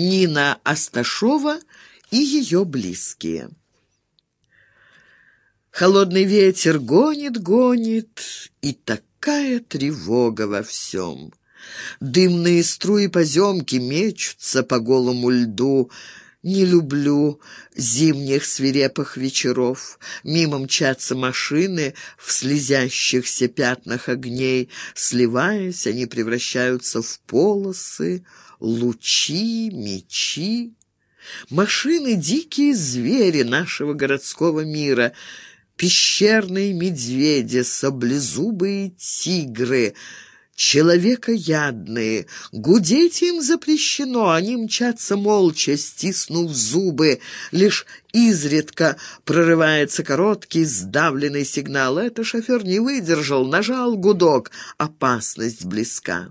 Нина Асташова и ее близкие. Холодный ветер гонит, гонит, и такая тревога во всем. Дымные струи поземки мечутся по голому льду, не люблю зимних свирепых вечеров. Мимо мчатся машины в слезящихся пятнах огней. Сливаясь, они превращаются в полосы, лучи, мечи. Машины — дикие звери нашего городского мира — пещерные медведи, саблезубые тигры — человекоядные. Гудеть им запрещено, они мчатся молча, стиснув зубы. Лишь изредка прорывается короткий сдавленный сигнал. Это шофер не выдержал, нажал гудок. Опасность близка.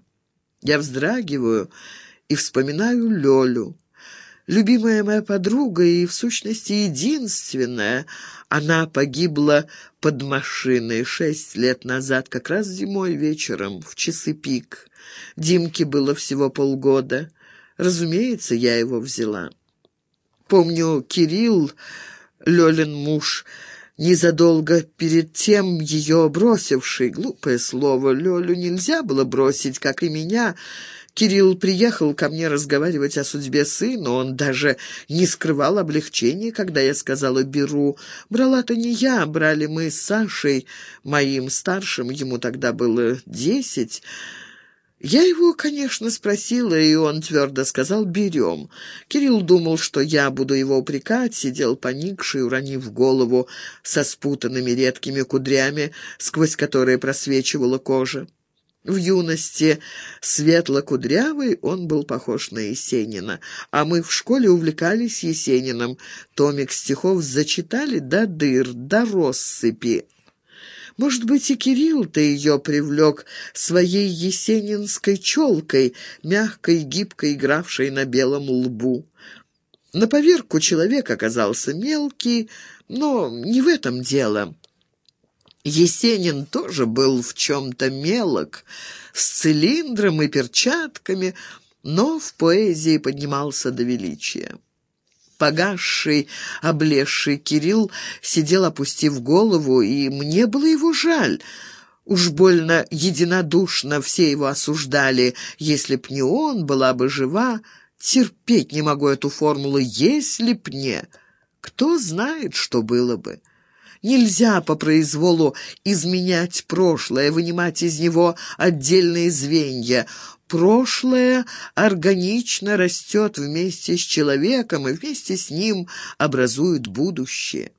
Я вздрагиваю и вспоминаю Лёлю. Любимая моя подруга и, в сущности, единственная. Она погибла под машиной шесть лет назад, как раз зимой вечером, в часы пик. Димке было всего полгода. Разумеется, я его взяла. Помню, Кирилл, Лёлин муж, незадолго перед тем ее бросивший. Глупое слово, Лёлю нельзя было бросить, как и меня, — Кирилл приехал ко мне разговаривать о судьбе сына. Он даже не скрывал облегчения, когда я сказала «беру». Брала-то не я, брали мы с Сашей, моим старшим, ему тогда было десять. Я его, конечно, спросила, и он твердо сказал «берем». Кирилл думал, что я буду его упрекать, сидел поникший, уронив голову со спутанными редкими кудрями, сквозь которые просвечивала кожа. В юности светло-кудрявый он был похож на Есенина, а мы в школе увлекались Есениным. Томик стихов зачитали до дыр, до россыпи. Может быть, и Кирилл-то ее привлек своей есенинской челкой, мягкой, гибкой, игравшей на белом лбу. На поверку человек оказался мелкий, но не в этом дело. Есенин тоже был в чем-то мелок, с цилиндром и перчатками, но в поэзии поднимался до величия. Погасший, облезший Кирилл сидел, опустив голову, и мне было его жаль. Уж больно единодушно все его осуждали. Если б не он, была бы жива. Терпеть не могу эту формулу «если б не». Кто знает, что было бы. Нельзя по произволу изменять прошлое, вынимать из него отдельные звенья. Прошлое органично растет вместе с человеком и вместе с ним образует будущее.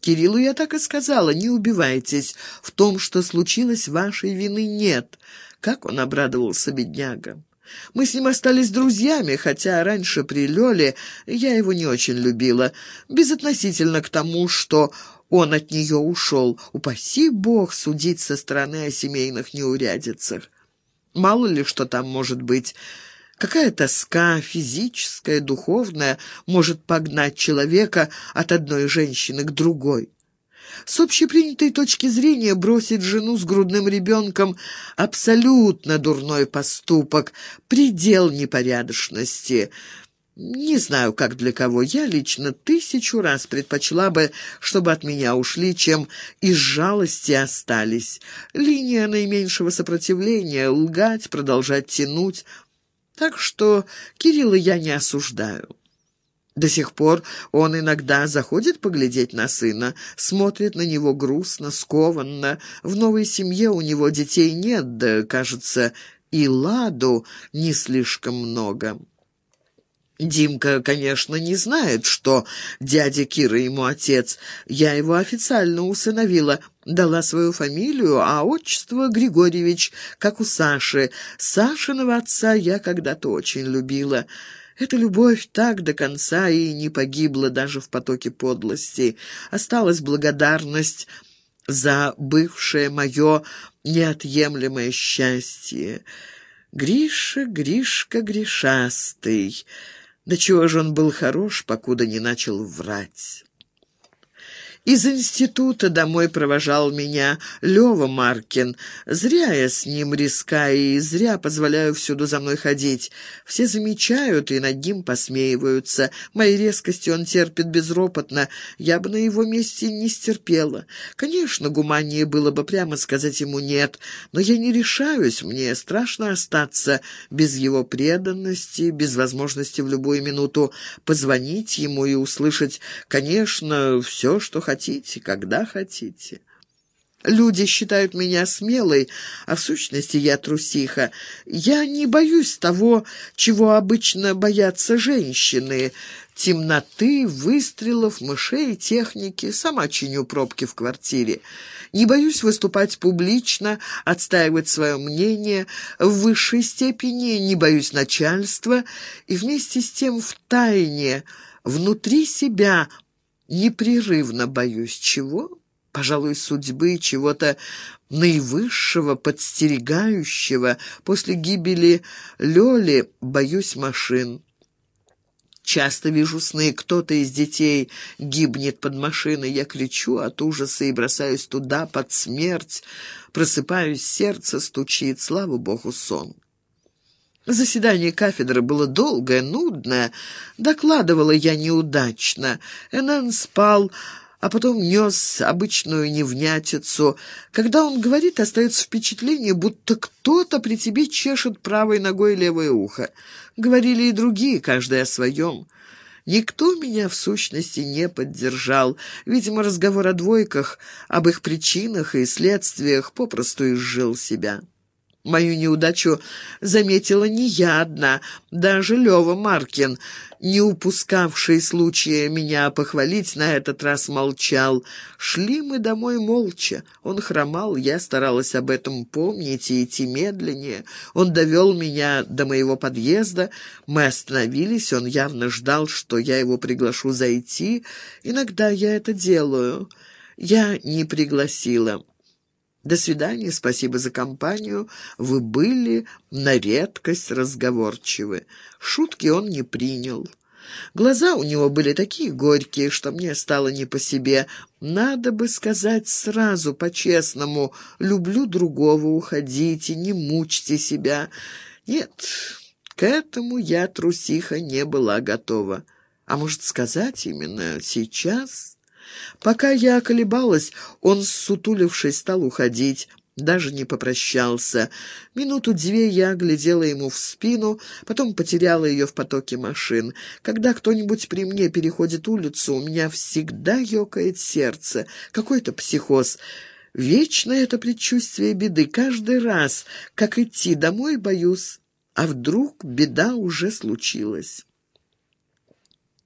Кириллу я так и сказала, не убивайтесь, в том, что случилось, вашей вины нет. Как он обрадовался, бедняга. Мы с ним остались друзьями, хотя раньше при Лёле я его не очень любила, безотносительно к тому, что он от нее ушел. Упаси бог судить со стороны о семейных неурядицах. Мало ли что там может быть. Какая тоска, физическая, духовная, может погнать человека от одной женщины к другой? С общепринятой точки зрения бросить жену с грудным ребенком — абсолютно дурной поступок, предел непорядочности — не знаю, как для кого. Я лично тысячу раз предпочла бы, чтобы от меня ушли, чем из жалости остались. Линия наименьшего сопротивления — лгать, продолжать тянуть. Так что Кирилла я не осуждаю. До сих пор он иногда заходит поглядеть на сына, смотрит на него грустно, скованно. В новой семье у него детей нет, да, кажется, и ладу не слишком много. Димка, конечно, не знает, что дядя Кира ему отец. Я его официально усыновила, дала свою фамилию, а отчество Григорьевич, как у Саши. Сашиного отца я когда-то очень любила. Эта любовь так до конца и не погибла даже в потоке подлости. Осталась благодарность за бывшее мое неотъемлемое счастье. Гриша, Гришка, Гришастый... Да чего же он был хорош, покуда не начал врать. Из института домой провожал меня Лёва Маркин. Зря я с ним рискаю и зря позволяю всюду за мной ходить. Все замечают и над ним посмеиваются. Моей резкости он терпит безропотно. Я бы на его месте не стерпела. Конечно, гуманнее было бы прямо сказать ему «нет», но я не решаюсь. Мне страшно остаться без его преданности, без возможности в любую минуту позвонить ему и услышать, конечно, все, что хотел хотите, когда хотите. Люди считают меня смелой, а в сущности я трусиха. Я не боюсь того, чего обычно боятся женщины. Темноты, выстрелов, мышей, техники. Сама чиню пробки в квартире. Не боюсь выступать публично, отстаивать свое мнение. В высшей степени не боюсь начальства. И вместе с тем в тайне, внутри себя непрерывно боюсь чего? Пожалуй, судьбы, чего-то наивысшего, подстерегающего. После гибели Лёли боюсь машин. Часто вижу сны, кто-то из детей гибнет под машиной. Я кричу от ужаса и бросаюсь туда, под смерть. Просыпаюсь, сердце стучит, слава богу, сон. Заседание кафедры было долгое, нудное. Докладывала я неудачно. Энн спал, а потом нес обычную невнятицу. Когда он говорит, остается впечатление, будто кто-то при тебе чешет правой ногой левое ухо. Говорили и другие, каждый о своем. Никто меня, в сущности, не поддержал. Видимо, разговор о двойках, об их причинах и следствиях попросту изжил себя. Мою неудачу заметила не я одна, даже Лёва Маркин, не упускавший случая меня похвалить, на этот раз молчал. Шли мы домой молча. Он хромал, я старалась об этом помнить и идти медленнее. Он довел меня до моего подъезда. Мы остановились, он явно ждал, что я его приглашу зайти. Иногда я это делаю. Я не пригласила. До свидания, спасибо за компанию. Вы были на редкость разговорчивы. Шутки он не принял. Глаза у него были такие горькие, что мне стало не по себе. Надо бы сказать сразу, по-честному, «люблю другого, уходите, не мучьте себя». Нет, к этому я, трусиха, не была готова. А может сказать именно сейчас... Пока я колебалась, он, сутулившись, стал уходить, даже не попрощался. Минуту-две я глядела ему в спину, потом потеряла ее в потоке машин. Когда кто-нибудь при мне переходит улицу, у меня всегда ёкает сердце. Какой-то психоз. Вечно это предчувствие беды. Каждый раз, как идти домой, боюсь. А вдруг беда уже случилась?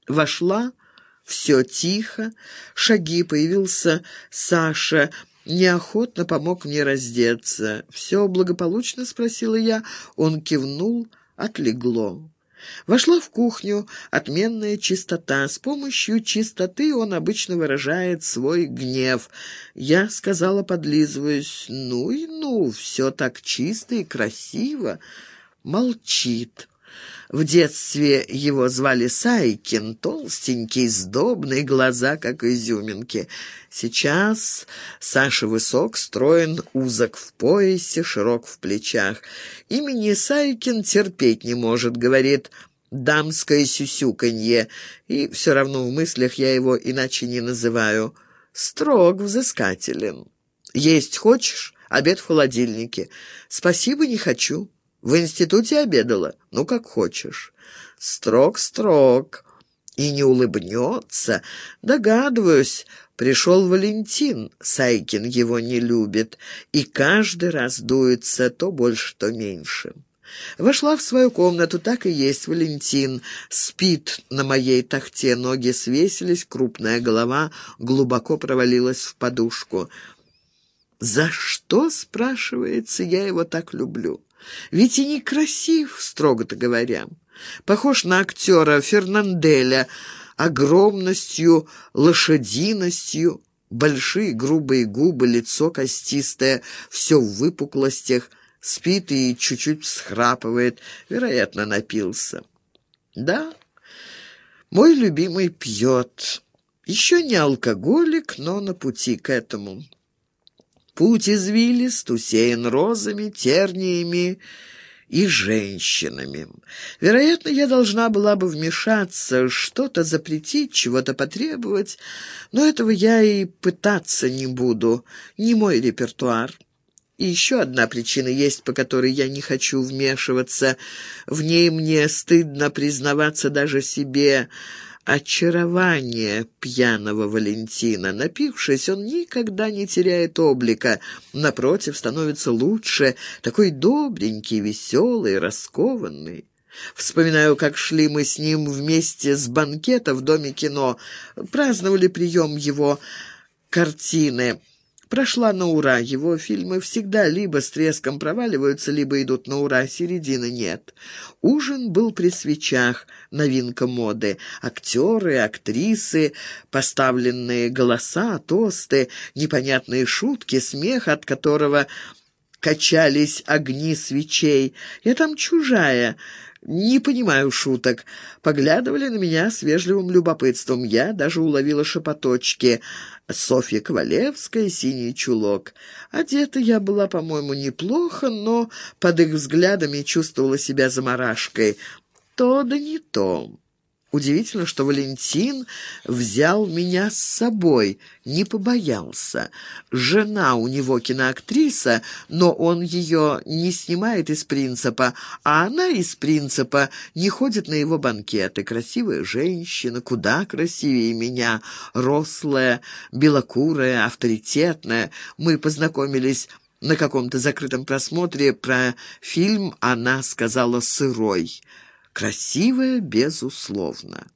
Вошла все тихо, шаги, появился Саша, неохотно помог мне раздеться. «Все благополучно?» — спросила я. Он кивнул, отлегло. Вошла в кухню, отменная чистота. С помощью чистоты он обычно выражает свой гнев. Я сказала, подлизываясь, «Ну и ну, все так чисто и красиво». Молчит. В детстве его звали Сайкин, толстенький, сдобный, глаза как изюминки. Сейчас Саша высок, строен, узок в поясе, широк в плечах. Имени Сайкин терпеть не может, говорит «дамское сюсюканье», и все равно в мыслях я его иначе не называю. Строг, взыскателен. «Есть хочешь?» Обед в холодильнике. «Спасибо, не хочу». В институте обедала? Ну, как хочешь. Строг-строг. И не улыбнется. Догадываюсь, пришел Валентин. Сайкин его не любит. И каждый раз дуется то больше, то меньше. Вошла в свою комнату, так и есть Валентин. Спит на моей тахте, ноги свесились, крупная голова глубоко провалилась в подушку. «За что, — спрашивается, — я его так люблю?» Ведь и некрасив, строго-то говоря. Похож на актера Фернанделя, огромностью, лошадиностью, большие грубые губы, лицо костистое, все в выпуклостях, спит и чуть-чуть всхрапывает, вероятно, напился. Да, мой любимый пьет. Еще не алкоголик, но на пути к этому. Путь извилист, усеян розами, терниями и женщинами. Вероятно, я должна была бы вмешаться, что-то запретить, чего-то потребовать, но этого я и пытаться не буду, не мой репертуар. И еще одна причина есть, по которой я не хочу вмешиваться. В ней мне стыдно признаваться даже себе очарование пьяного Валентина. Напившись, он никогда не теряет облика. Напротив, становится лучше, такой добренький, веселый, раскованный. Вспоминаю, как шли мы с ним вместе с банкета в Доме кино, праздновали прием его картины прошла на ура. Его фильмы всегда либо с треском проваливаются, либо идут на ура, середины нет. Ужин был при свечах, новинка моды. Актеры, актрисы, поставленные голоса, тосты, непонятные шутки, смех, от которого качались огни свечей. Я там чужая, не понимаю шуток. Поглядывали на меня с вежливым любопытством. Я даже уловила шепоточки. Софья Ковалевская, синий чулок. Одета я была, по-моему, неплохо, но под их взглядами чувствовала себя заморашкой. То да не то. Удивительно, что Валентин взял меня с собой, не побоялся. Жена у него киноактриса, но он ее не снимает из принципа, а она из принципа не ходит на его банкеты. Красивая женщина, куда красивее меня, рослая, белокурая, авторитетная. Мы познакомились на каком-то закрытом просмотре про фильм «Она сказала сырой». Красивая, безусловно.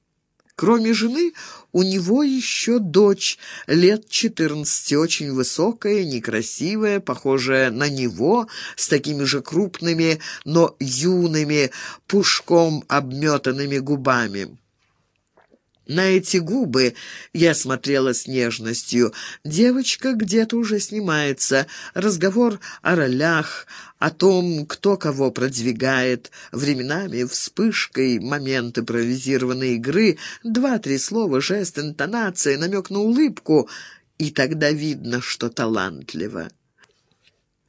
Кроме жены, у него еще дочь, лет четырнадцати, очень высокая, некрасивая, похожая на него, с такими же крупными, но юными, пушком обметанными губами. На эти губы я смотрела с нежностью. Девочка где-то уже снимается. Разговор о ролях, о том, кто кого продвигает. Временами вспышкой момент импровизированной игры, два-три слова, жест, интонация, намек на улыбку. И тогда видно, что талантливо.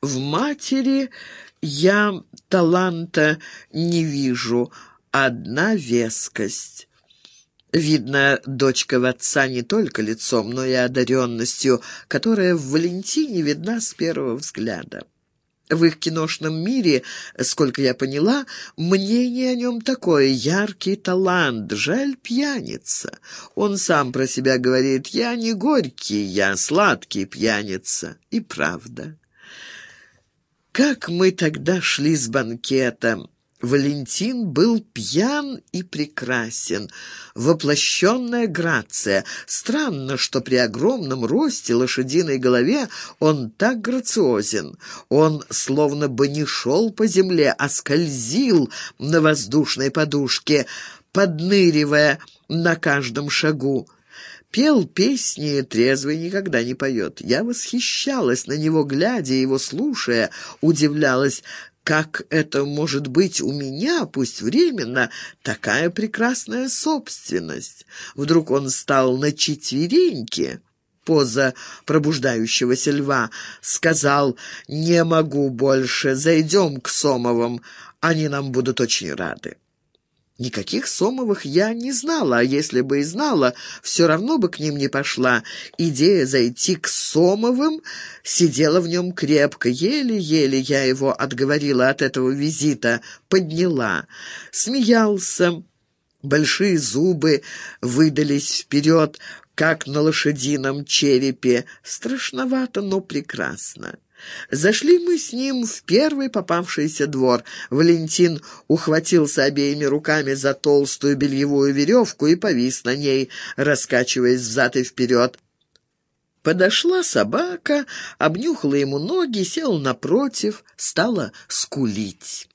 В матери я таланта не вижу, одна вескость. Видно, дочка в отца не только лицом, но и одаренностью, которая в Валентине видна с первого взгляда. В их киношном мире, сколько я поняла, мнение о нем такое — яркий талант, жаль пьяница. Он сам про себя говорит «я не горький, я сладкий пьяница». И правда. Как мы тогда шли с банкетом! Валентин был пьян и прекрасен, воплощенная грация. Странно, что при огромном росте лошадиной голове он так грациозен. Он словно бы не шел по земле, а скользил на воздушной подушке, подныривая на каждом шагу. Пел песни, трезвый никогда не поет. Я восхищалась на него, глядя, его слушая, удивлялась, как это может быть у меня, пусть временно, такая прекрасная собственность? Вдруг он стал на четвереньки, поза пробуждающегося льва, сказал «Не могу больше, зайдем к Сомовым, они нам будут очень рады». Никаких Сомовых я не знала, а если бы и знала, все равно бы к ним не пошла. Идея зайти к Сомовым сидела в нем крепко. Еле-еле я его отговорила от этого визита, подняла. Смеялся. Большие зубы выдались вперед, как на лошадином черепе. Страшновато, но прекрасно. Зашли мы с ним в первый попавшийся двор. Валентин ухватился обеими руками за толстую бельевую веревку и повис на ней, раскачиваясь взад и вперед. Подошла собака, обнюхала ему ноги, села напротив, стала скулить.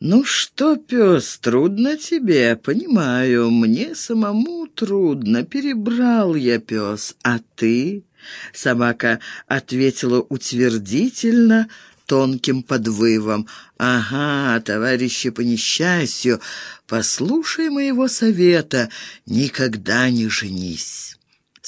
«Ну что, пес, трудно тебе, понимаю, мне самому трудно, перебрал я пес, а ты...» Собака ответила утвердительно, тонким подвывом. «Ага, товарищи по несчастью, послушай моего совета, никогда не женись».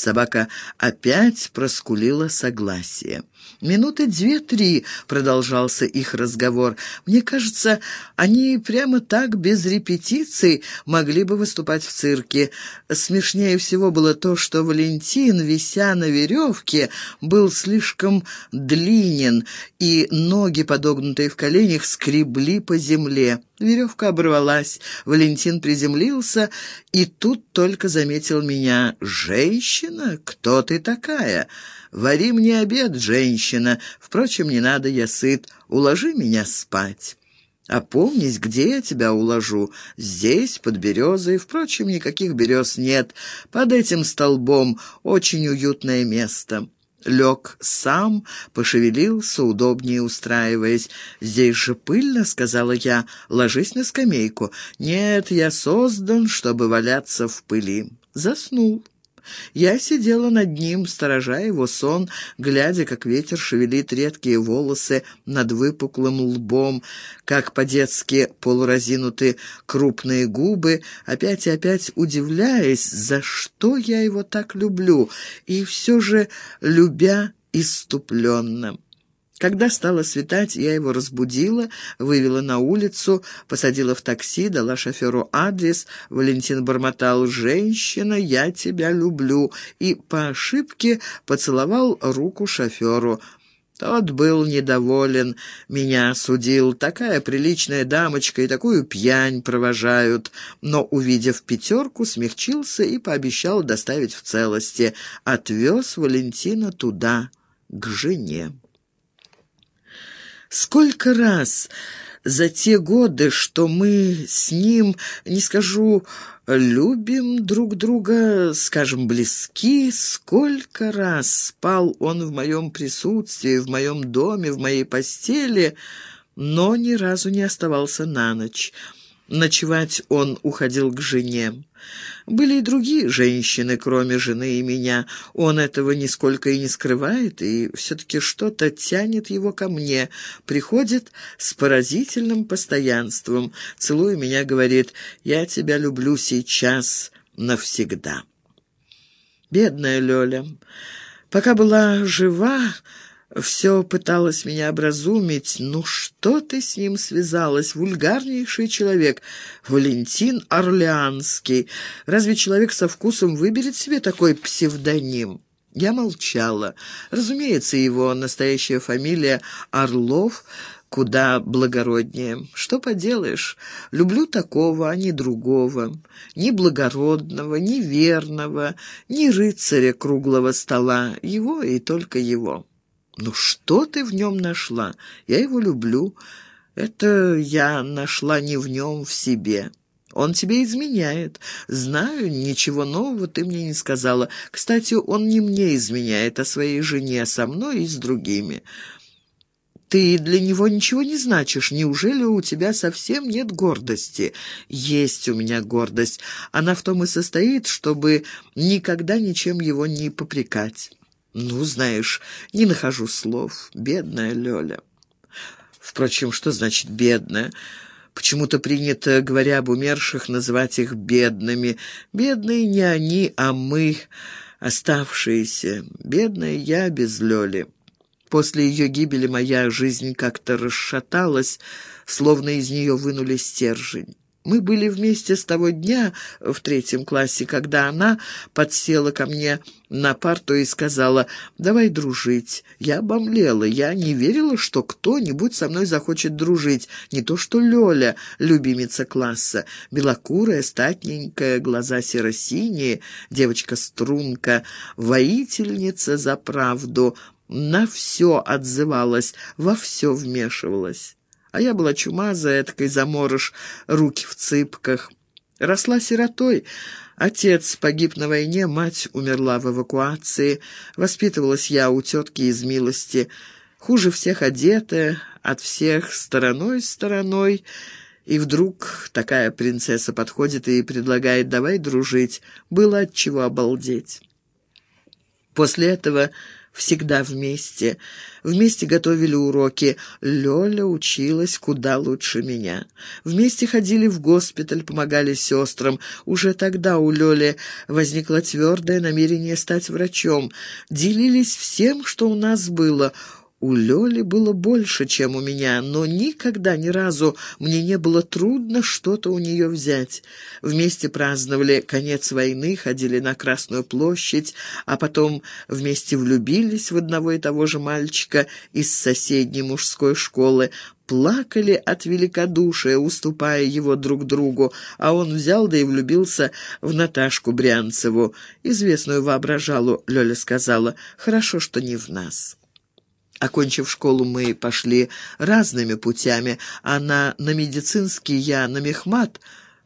Собака опять проскулила согласие. Минуты две-три продолжался их разговор. Мне кажется, они прямо так, без репетиций, могли бы выступать в цирке. Смешнее всего было то, что Валентин, вися на веревке, был слишком длинен, и ноги, подогнутые в коленях, скребли по земле. Веревка оборвалась, Валентин приземлился, и тут только заметил меня. «Женщина? Кто ты такая?» «Вари мне обед, женщина. Впрочем, не надо, я сыт. Уложи меня спать». «Опомнись, где я тебя уложу? Здесь, под березой. Впрочем, никаких берез нет. Под этим столбом очень уютное место». Лег сам, пошевелился, удобнее устраиваясь. «Здесь же пыльно», — сказала я, — «ложись на скамейку». «Нет, я создан, чтобы валяться в пыли». Заснул. Я сидела над ним, сторожа его сон, глядя, как ветер шевелит редкие волосы над выпуклым лбом, как по-детски полуразинуты крупные губы, опять и опять удивляясь, за что я его так люблю, и все же любя иступленно. Когда стало светать, я его разбудила, вывела на улицу, посадила в такси, дала шоферу адрес. Валентин бормотал «Женщина, я тебя люблю» и по ошибке поцеловал руку шоферу. Тот был недоволен, меня судил. Такая приличная дамочка и такую пьянь провожают. Но, увидев пятерку, смягчился и пообещал доставить в целости. Отвез Валентина туда, к жене. Сколько раз за те годы, что мы с ним, не скажу, любим друг друга, скажем, близки, сколько раз спал он в моем присутствии, в моем доме, в моей постели, но ни разу не оставался на ночь. Ночевать он уходил к жене. Были и другие женщины, кроме жены и меня. Он этого нисколько и не скрывает, и все-таки что-то тянет его ко мне. Приходит с поразительным постоянством. Целуя меня, говорит, «Я тебя люблю сейчас навсегда». Бедная Лёля. Пока была жива, все пыталась меня образумить. Ну что ты с ним связалась? Вульгарнейший человек. Валентин Орлеанский. Разве человек со вкусом выберет себе такой псевдоним? Я молчала. Разумеется, его настоящая фамилия Орлов куда благороднее. Что поделаешь, люблю такого, а не другого, ни благородного, ни верного, ни рыцаря круглого стола, его и только его». «Ну что ты в нем нашла? Я его люблю. Это я нашла не в нем, в себе». Он тебе изменяет. Знаю, ничего нового ты мне не сказала. Кстати, он не мне изменяет, а своей жене, со мной и с другими. Ты для него ничего не значишь. Неужели у тебя совсем нет гордости? Есть у меня гордость. Она в том и состоит, чтобы никогда ничем его не попрекать. «Ну, знаешь, не нахожу слов. Бедная Лёля». Впрочем, что значит «бедная»? Почему-то принято, говоря об умерших, называть их бедными. Бедные не они, а мы, оставшиеся. Бедная я без Лёли. После ее гибели моя жизнь как-то расшаталась, словно из нее вынули стержень. Мы были вместе с того дня в третьем классе, когда она подсела ко мне на парту и сказала «давай дружить». Я обомлела, я не верила, что кто-нибудь со мной захочет дружить. Не то что Лёля, любимица класса, белокурая, статненькая, глаза серо-синие, девочка-струнка, воительница за правду, на все отзывалась, во все вмешивалась. А я была чумазая, эткой заморыш, руки в цыпках. Росла сиротой. Отец погиб на войне, мать умерла в эвакуации. Воспитывалась я у тетки из милости. Хуже всех одетая, от всех стороной-стороной. И вдруг такая принцесса подходит и предлагает «давай дружить». Было от чего обалдеть. После этого всегда вместе. Вместе готовили уроки. Лёля училась куда лучше меня. Вместе ходили в госпиталь, помогали сестрам. Уже тогда у Лёли возникло твердое намерение стать врачом. Делились всем, что у нас было — у Лёли было больше, чем у меня, но никогда ни разу мне не было трудно что-то у нее взять. Вместе праздновали конец войны, ходили на Красную площадь, а потом вместе влюбились в одного и того же мальчика из соседней мужской школы, плакали от великодушия, уступая его друг другу, а он взял да и влюбился в Наташку Брянцеву. Известную воображалу, Лёля сказала, «Хорошо, что не в нас». Окончив школу, мы пошли разными путями. Она на медицинский, я на мехмат,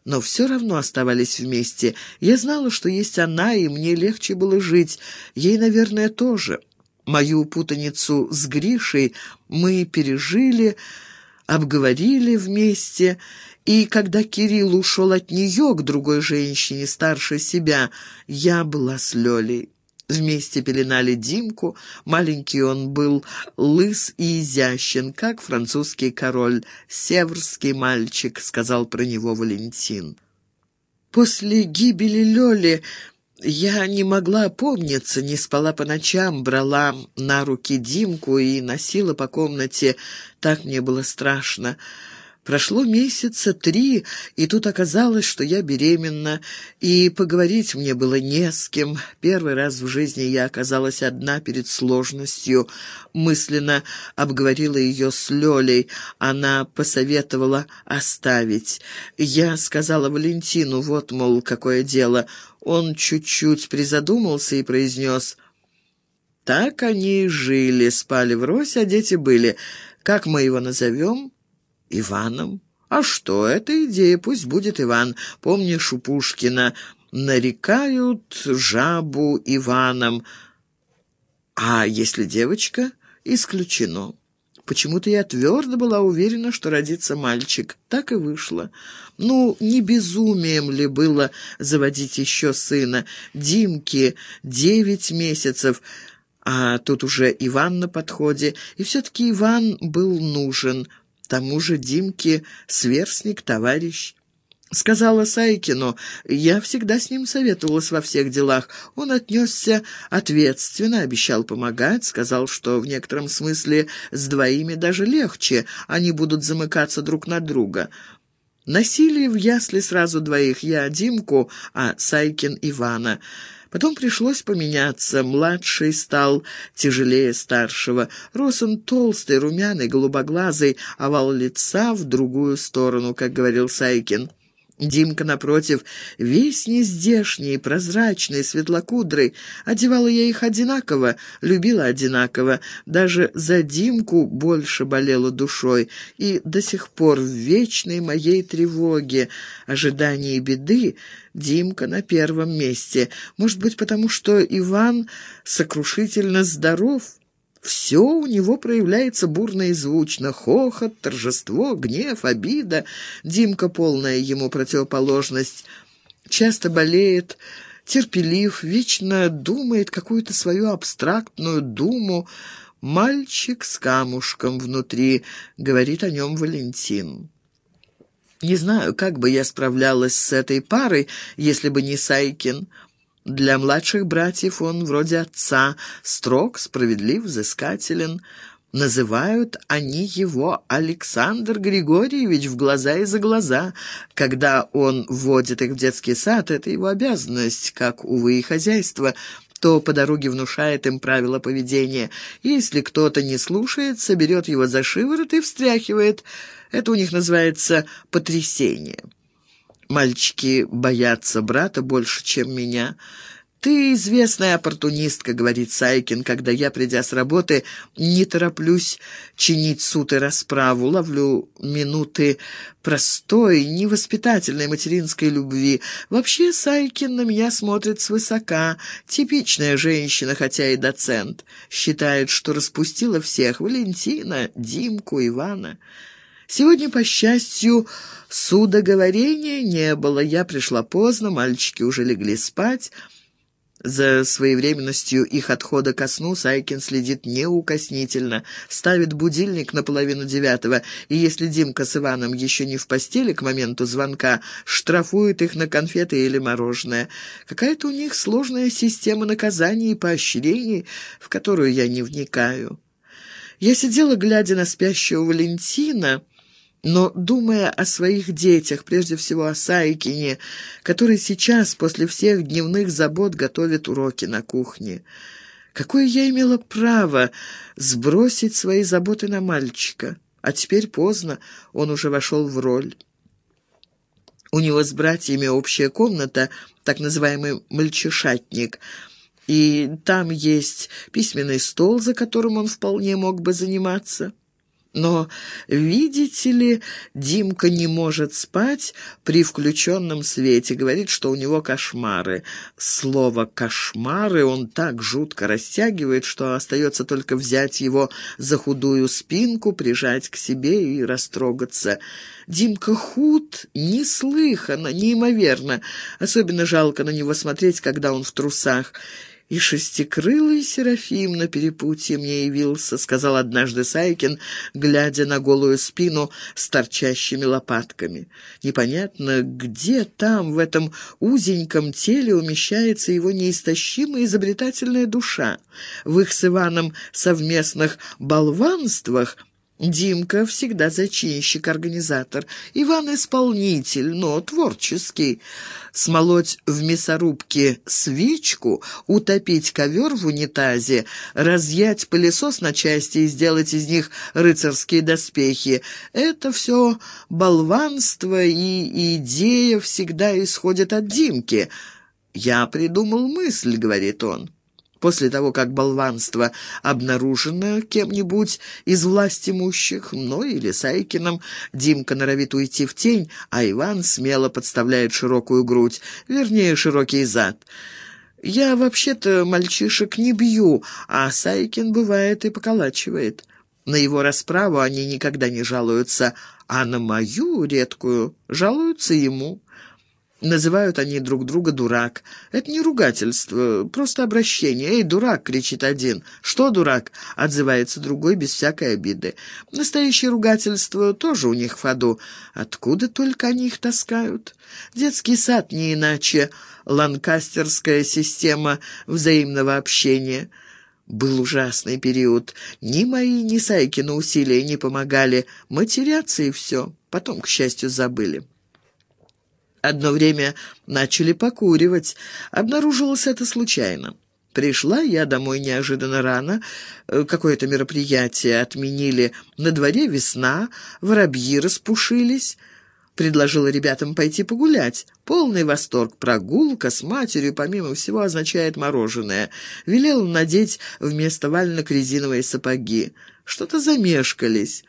но все равно оставались вместе. Я знала, что есть она, и мне легче было жить. Ей, наверное, тоже. Мою путаницу с Гришей мы пережили, обговорили вместе, и когда Кирилл ушел от нее к другой женщине, старше себя, я была с Лёлей. Вместе пеленали Димку. Маленький он был лыс и изящен, как французский король. «Северский мальчик», — сказал про него Валентин. После гибели Лёли я не могла опомниться, не спала по ночам, брала на руки Димку и носила по комнате. Так мне было страшно. Прошло месяца три, и тут оказалось, что я беременна, и поговорить мне было не с кем. Первый раз в жизни я оказалась одна перед сложностью. Мысленно обговорила ее с Лёлей. Она посоветовала оставить. Я сказала Валентину, вот, мол, какое дело. Он чуть-чуть призадумался и произнес... Так они и жили, спали врозь, а дети были. Как мы его назовем?» Иваном? А что, эта идея, пусть будет Иван. Помнишь у Пушкина «нарекают жабу Иваном». А если девочка? Исключено. Почему-то я твердо была уверена, что родится мальчик. Так и вышло. Ну, не безумием ли было заводить еще сына? Димке девять месяцев, а тут уже Иван на подходе. И все-таки Иван был нужен тому же Димке сверстник, товарищ. Сказала Сайкину, я всегда с ним советовалась во всех делах. Он отнесся ответственно, обещал помогать, сказал, что в некотором смысле с двоими даже легче, они будут замыкаться друг на друга. Носили в ясли сразу двоих, я Димку, а Сайкин Ивана. Потом пришлось поменяться. Младший стал тяжелее старшего. Рос он толстый, румяный, голубоглазый, овал лица в другую сторону, как говорил Сайкин. Димка, напротив, весь нездешний, прозрачный, светлокудрый. Одевала я их одинаково, любила одинаково. Даже за Димку больше болела душой. И до сих пор в вечной моей тревоге, ожидании беды, Димка на первом месте. Может быть, потому что Иван сокрушительно здоров?» Все у него проявляется бурно и звучно. Хохот, торжество, гнев, обида. Димка полная ему противоположность. Часто болеет, терпелив, вечно думает какую-то свою абстрактную думу. «Мальчик с камушком внутри», — говорит о нем Валентин. Не знаю, как бы я справлялась с этой парой, если бы не Сайкин. Для младших братьев он вроде отца, строг, справедлив, взыскателен. Называют они его Александр Григорьевич в глаза и за глаза. Когда он вводит их в детский сад, это его обязанность, как, увы, и хозяйство, то по дороге внушает им правила поведения. Если кто-то не слушается, берет его за шиворот и встряхивает. Это у них называется потрясение. Мальчики боятся брата больше, чем меня. «Ты известная оппортунистка», — говорит Сайкин, когда я, придя с работы, не тороплюсь чинить суд и расправу, ловлю минуты простой, невоспитательной материнской любви. Вообще Сайкин на меня смотрит свысока. Типичная женщина, хотя и доцент. Считает, что распустила всех — Валентина, Димку, Ивана. Сегодня, по счастью, судоговорения не было. Я пришла поздно, мальчики уже легли спать. За своевременностью их отхода ко сну Сайкин следит неукоснительно, ставит будильник на половину девятого, и если Димка с Иваном еще не в постели к моменту звонка, штрафует их на конфеты или мороженое. Какая-то у них сложная система наказаний и поощрений, в которую я не вникаю. Я сидела, глядя на спящего Валентина, но, думая о своих детях, прежде всего о Сайкине, который сейчас, после всех дневных забот, готовит уроки на кухне, какое я имела право сбросить свои заботы на мальчика? А теперь поздно, он уже вошел в роль. У него с братьями общая комната, так называемый «мальчишатник», и там есть письменный стол, за которым он вполне мог бы заниматься. Но, видите ли, Димка не может спать при включенном свете, говорит, что у него кошмары. Слово «кошмары» он так жутко растягивает, что остается только взять его за худую спинку, прижать к себе и растрогаться. Димка худ неслыханно, неимоверно. Особенно жалко на него смотреть, когда он в трусах. «И шестикрылый Серафим на перепутье мне явился», — сказал однажды Сайкин, глядя на голую спину с торчащими лопатками. «Непонятно, где там, в этом узеньком теле, умещается его неистощимая изобретательная душа. В их с Иваном совместных болванствах Димка всегда зачинщик-организатор, Иван исполнитель, но творческий. Смолоть в мясорубке свечку, утопить ковер в унитазе, разъять пылесос на части и сделать из них рыцарские доспехи — это все болванство, и идея всегда исходит от Димки. «Я придумал мысль», — говорит он. После того, как болванство обнаружено кем-нибудь из власть имущих, мной или Сайкиным, Димка норовит уйти в тень, а Иван смело подставляет широкую грудь, вернее, широкий зад. Я вообще-то мальчишек не бью, а Сайкин бывает и поколачивает. На его расправу они никогда не жалуются, а на мою редкую жалуются ему. Называют они друг друга «дурак». Это не ругательство, просто обращение. «Эй, дурак!» — кричит один. «Что, дурак?» — отзывается другой без всякой обиды. Настоящее ругательство тоже у них в ходу. Откуда только они их таскают? Детский сад не иначе. Ланкастерская система взаимного общения. Был ужасный период. Ни мои, ни Сайкины усилия не помогали. Матерятся и все. Потом, к счастью, забыли. Одно время начали покуривать. Обнаружилось это случайно. Пришла я домой неожиданно рано. Э, какое-то мероприятие отменили. На дворе весна, воробьи распушились. Предложила ребятам пойти погулять. Полный восторг. Прогулка с матерью, помимо всего, означает мороженое. Велела надеть вместо вальнок резиновые сапоги. Что-то замешкались.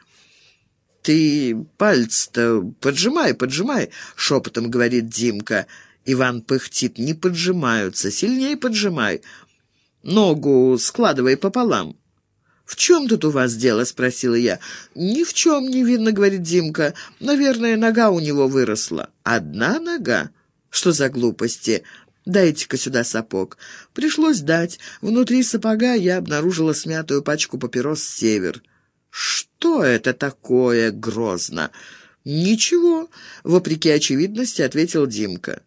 «Ты пальцы-то поджимай, поджимай», — шепотом говорит Димка. Иван пыхтит. «Не поджимаются, сильнее поджимай. Ногу складывай пополам». «В чем тут у вас дело?» — спросила я. «Ни в чем не видно», — говорит Димка. «Наверное, нога у него выросла». «Одна нога? Что за глупости?» «Дайте-ка сюда сапог». Пришлось дать. Внутри сапога я обнаружила смятую пачку папирос «Север». «Что это такое?» — грозно. «Ничего», — вопреки очевидности ответил Димка.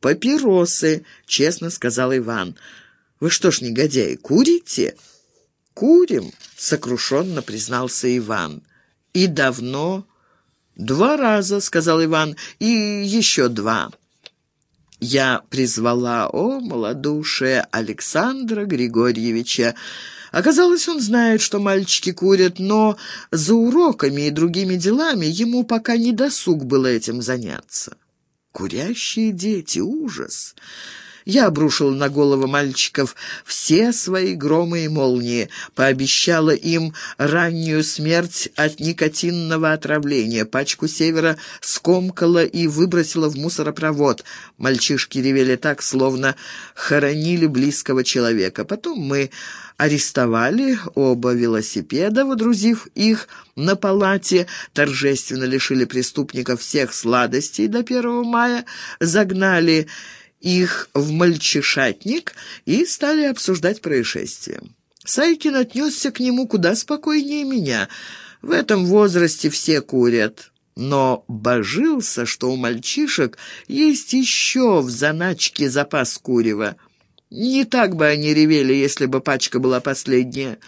«Папиросы», — честно сказал Иван. «Вы что ж, негодяи, курите?» «Курим», — сокрушенно признался Иван. «И давно?» «Два раза», — сказал Иван, — «и еще два». Я призвала, о, малодушие, Александра Григорьевича, Оказалось, он знает, что мальчики курят, но за уроками и другими делами ему пока не досуг было этим заняться. Курящие дети — ужас! Я обрушила на головы мальчиков все свои громы и молнии, пообещала им раннюю смерть от никотинного отравления. Пачку севера скомкала и выбросила в мусоропровод. Мальчишки ревели так, словно хоронили близкого человека. Потом мы арестовали оба велосипеда, водрузив их на палате, торжественно лишили преступников всех сладостей до первого мая, загнали их в мальчишатник и стали обсуждать происшествие. Сайкин отнесся к нему куда спокойнее меня. В этом возрасте все курят. Но божился, что у мальчишек есть еще в заначке запас курева. Не так бы они ревели, если бы пачка была последняя.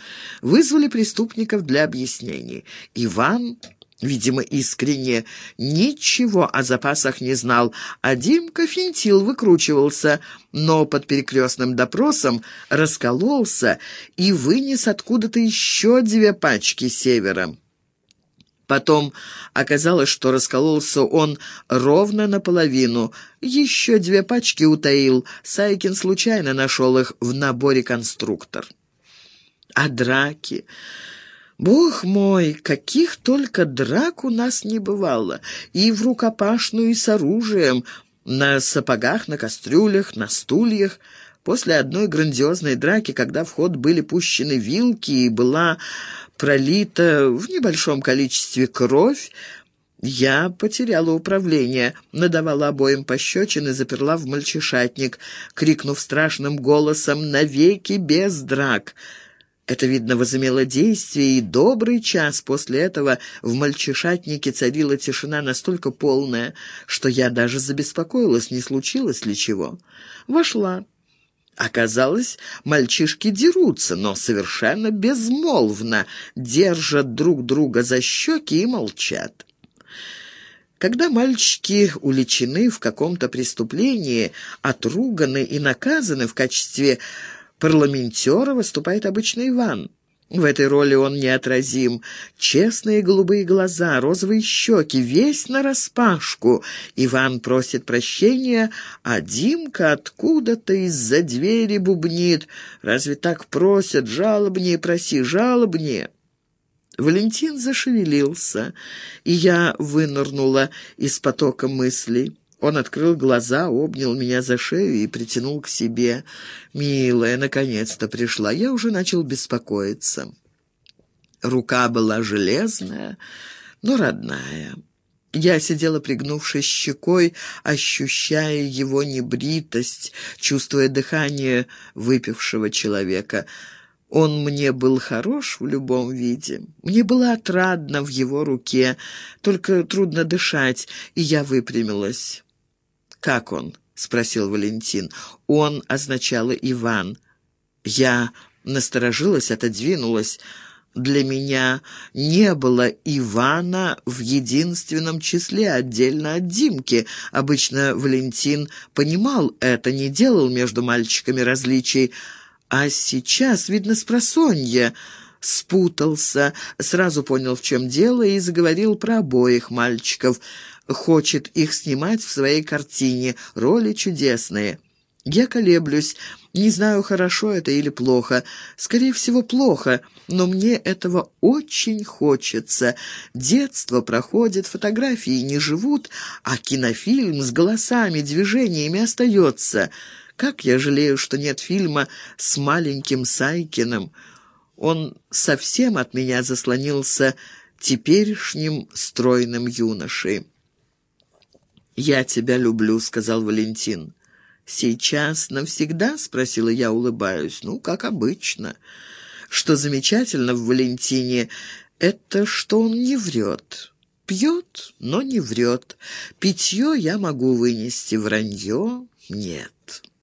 Вызвали преступников для объяснений. Иван видимо, искренне, ничего о запасах не знал, а Димка финтил выкручивался, но под перекрестным допросом раскололся и вынес откуда-то еще две пачки севера. Потом оказалось, что раскололся он ровно наполовину. Еще две пачки утаил. Сайкин случайно нашел их в наборе конструктор. А драки... Бог мой, каких только драк у нас не бывало, и в рукопашную, и с оружием, на сапогах, на кастрюлях, на стульях. После одной грандиозной драки, когда в ход были пущены вилки и была пролита в небольшом количестве кровь, я потеряла управление, надавала обоим пощечин и заперла в мальчишатник, крикнув страшным голосом «Навеки без драк!» Это, видно, возымело действие, и добрый час после этого в мальчишатнике царила тишина настолько полная, что я даже забеспокоилась, не случилось ли чего. Вошла. Оказалось, мальчишки дерутся, но совершенно безмолвно, держат друг друга за щеки и молчат. Когда мальчики уличены в каком-то преступлении, отруганы и наказаны в качестве парламентера выступает обычно Иван. В этой роли он неотразим. Честные голубые глаза, розовые щеки, весь нараспашку. Иван просит прощения, а Димка откуда-то из-за двери бубнит. «Разве так просят? Жалобнее проси, жалобнее!» Валентин зашевелился, и я вынырнула из потока мыслей. Он открыл глаза, обнял меня за шею и притянул к себе. «Милая, наконец-то пришла. Я уже начал беспокоиться». Рука была железная, но родная. Я сидела, пригнувшись щекой, ощущая его небритость, чувствуя дыхание выпившего человека. Он мне был хорош в любом виде. Мне было отрадно в его руке, только трудно дышать, и я выпрямилась. «Как он?» — спросил Валентин. «Он» означало «Иван». Я насторожилась, отодвинулась. Для меня не было Ивана в единственном числе, отдельно от Димки. Обычно Валентин понимал это, не делал между мальчиками различий. А сейчас, видно, спросонья спутался, сразу понял, в чем дело, и заговорил про обоих мальчиков — хочет их снимать в своей картине. Роли чудесные. Я колеблюсь. Не знаю, хорошо это или плохо. Скорее всего, плохо, но мне этого очень хочется. Детство проходит, фотографии не живут, а кинофильм с голосами, движениями остается. Как я жалею, что нет фильма с маленьким Сайкиным. Он совсем от меня заслонился теперешним стройным юношей. «Я тебя люблю», — сказал Валентин. «Сейчас навсегда?» — спросила я, улыбаюсь. «Ну, как обычно». Что замечательно в Валентине, это что он не врет. Пьет, но не врет. Питье я могу вынести, вранье — нет».